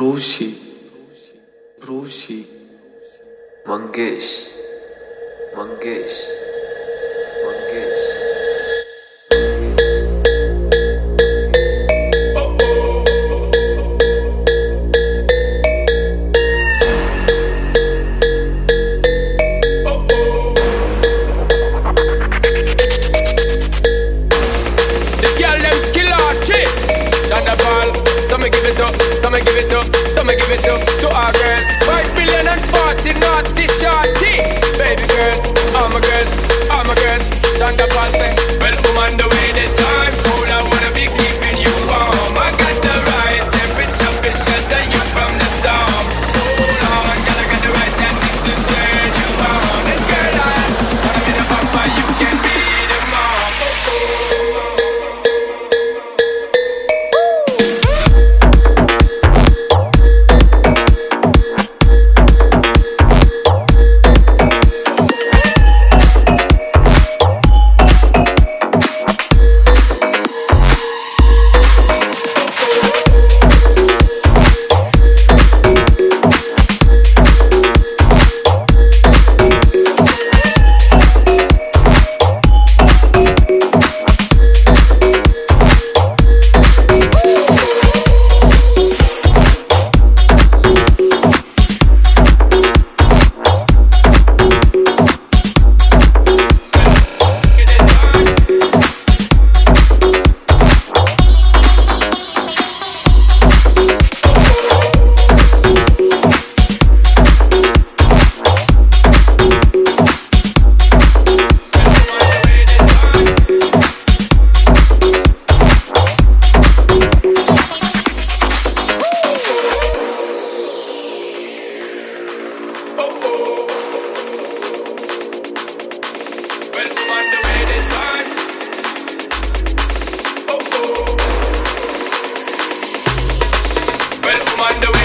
Rishi Rishi મંગેશ Mangesh again on the